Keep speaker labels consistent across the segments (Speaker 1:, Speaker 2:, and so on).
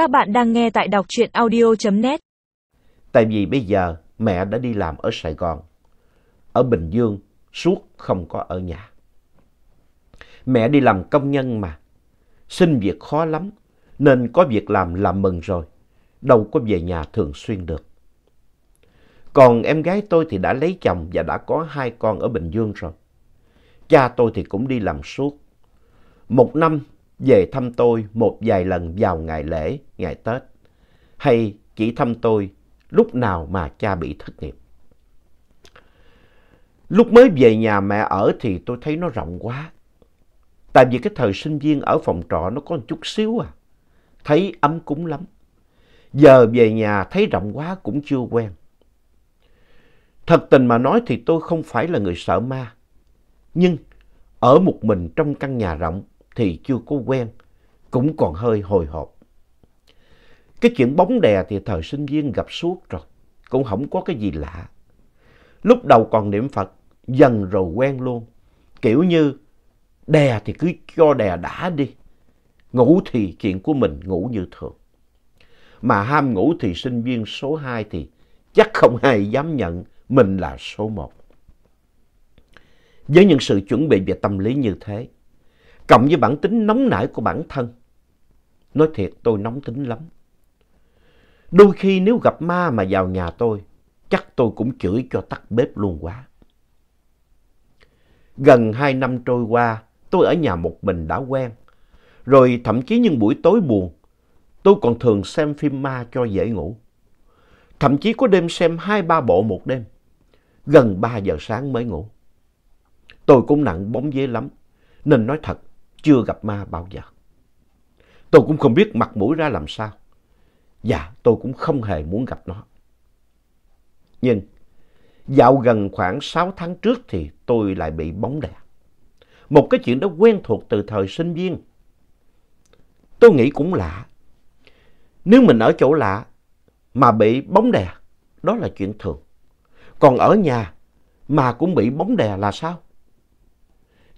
Speaker 1: Các bạn đang nghe tại đọc truyện audio.net.
Speaker 2: Tại vì bây giờ mẹ đã đi làm ở Sài Gòn, ở Bình Dương, suốt không có ở nhà. Mẹ đi làm công nhân mà, xin việc khó lắm, nên có việc làm là mừng rồi, đâu có về nhà thường xuyên được. Còn em gái tôi thì đã lấy chồng và đã có hai con ở Bình Dương rồi. Cha tôi thì cũng đi làm suốt. Một năm về thăm tôi một vài lần vào ngày lễ, ngày Tết. Hay chỉ thăm tôi lúc nào mà cha bị thất nghiệp. Lúc mới về nhà mẹ ở thì tôi thấy nó rộng quá. Tại vì cái thời sinh viên ở phòng trọ nó có một chút xíu à. Thấy ấm cúng lắm. Giờ về nhà thấy rộng quá cũng chưa quen. Thật tình mà nói thì tôi không phải là người sợ ma. Nhưng ở một mình trong căn nhà rộng thì chưa có quen, cũng còn hơi hồi hộp. Cái chuyện bóng đè thì thời sinh viên gặp suốt rồi, cũng không có cái gì lạ. Lúc đầu còn niệm Phật, dần rồi quen luôn. Kiểu như đè thì cứ cho đè đã đi. Ngủ thì chuyện của mình ngủ như thường. Mà ham ngủ thì sinh viên số 2 thì chắc không ai dám nhận mình là số 1. Với những sự chuẩn bị về tâm lý như thế, cộng với bản tính nóng nảy của bản thân, nói thiệt tôi nóng tính lắm. Đôi khi nếu gặp ma mà vào nhà tôi, chắc tôi cũng chửi cho tắt bếp luôn quá. Gần hai năm trôi qua, tôi ở nhà một mình đã quen. Rồi thậm chí những buổi tối buồn, tôi còn thường xem phim ma cho dễ ngủ. Thậm chí có đêm xem hai ba bộ một đêm. Gần ba giờ sáng mới ngủ. Tôi cũng nặng bóng dế lắm, nên nói thật, chưa gặp ma bao giờ. Tôi cũng không biết mặt mũi ra làm sao. Và tôi cũng không hề muốn gặp nó. Nhưng dạo gần khoảng 6 tháng trước thì tôi lại bị bóng đè. Một cái chuyện đó quen thuộc từ thời sinh viên. Tôi nghĩ cũng lạ. Nếu mình ở chỗ lạ mà bị bóng đè, đó là chuyện thường. Còn ở nhà mà cũng bị bóng đè là sao?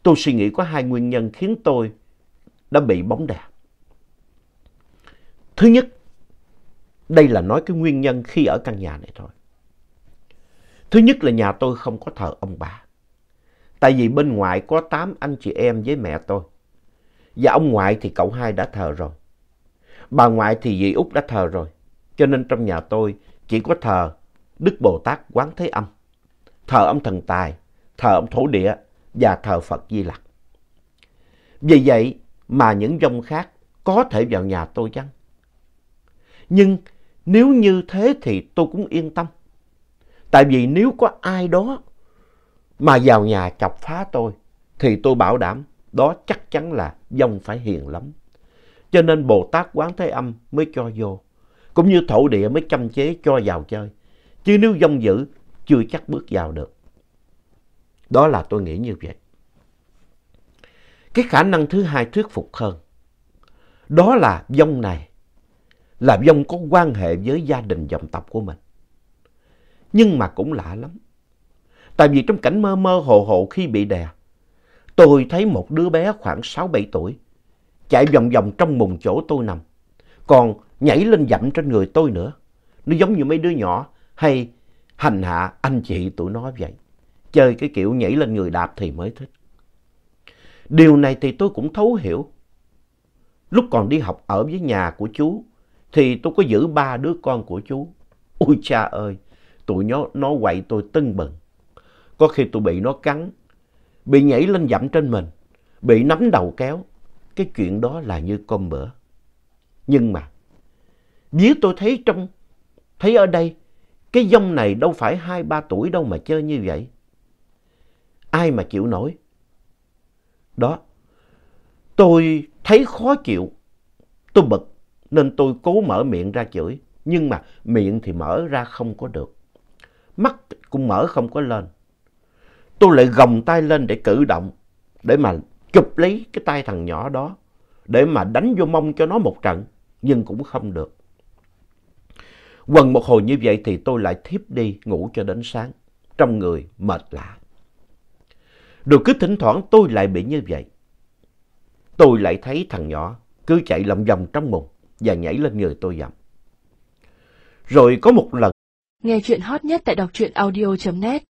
Speaker 2: Tôi suy nghĩ có hai nguyên nhân khiến tôi đã bị bóng đè. Thứ nhất, đây là nói cái nguyên nhân khi ở căn nhà này thôi. Thứ nhất là nhà tôi không có thờ ông bà. Tại vì bên ngoại có tám anh chị em với mẹ tôi. Và ông ngoại thì cậu hai đã thờ rồi. Bà ngoại thì dì Út đã thờ rồi. Cho nên trong nhà tôi chỉ có thờ Đức Bồ Tát Quán Thế Âm, thờ ông Thần Tài, thờ ông Thổ Địa và thờ Phật Di Lặc. Vì vậy mà những dòng khác có thể vào nhà tôi chăng? Nhưng nếu như thế thì tôi cũng yên tâm. Tại vì nếu có ai đó mà vào nhà chọc phá tôi, thì tôi bảo đảm đó chắc chắn là dòng phải hiền lắm. Cho nên Bồ Tát Quán Thế Âm mới cho vô. Cũng như thổ địa mới chăm chế cho vào chơi. Chứ nếu dông dữ chưa chắc bước vào được. Đó là tôi nghĩ như vậy. Cái khả năng thứ hai thuyết phục hơn. Đó là dông này là dông có quan hệ với gia đình dòng tộc của mình. Nhưng mà cũng lạ lắm. Tại vì trong cảnh mơ mơ hồ hồ khi bị đè, tôi thấy một đứa bé khoảng 6-7 tuổi chạy vòng vòng trong mùng chỗ tôi nằm, còn nhảy lên dặm trên người tôi nữa. Nó giống như mấy đứa nhỏ hay hành hạ anh chị tụi nó vậy. Chơi cái kiểu nhảy lên người đạp thì mới thích. Điều này thì tôi cũng thấu hiểu. Lúc còn đi học ở với nhà của chú, thì tôi có giữ ba đứa con của chú. Ôi cha ơi, tụi nó, nó quậy tôi tưng bừng. Có khi tôi bị nó cắn, bị nhảy lên dặm trên mình, bị nắm đầu kéo. Cái chuyện đó là như cơm bữa. Nhưng mà, vía tôi thấy trong, thấy ở đây, cái dông này đâu phải hai ba tuổi đâu mà chơi như vậy. Ai mà chịu nổi? Đó, tôi thấy khó chịu. Tôi bực nên tôi cố mở miệng ra chửi. Nhưng mà miệng thì mở ra không có được. Mắt cũng mở không có lên. Tôi lại gồng tay lên để cử động. Để mà chụp lấy cái tay thằng nhỏ đó. Để mà đánh vô mông cho nó một trận. Nhưng cũng không được. Quần một hồi như vậy thì tôi lại thiếp đi ngủ cho đến sáng. Trong người mệt lạ. Rồi cứ thỉnh thoảng tôi lại bị như vậy. Tôi lại thấy thằng nhỏ cứ chạy lòng vòng trong mùng và nhảy lên người tôi dầm. Rồi có một lần.
Speaker 1: Nghe chuyện hot nhất tại đọc truyện audio.net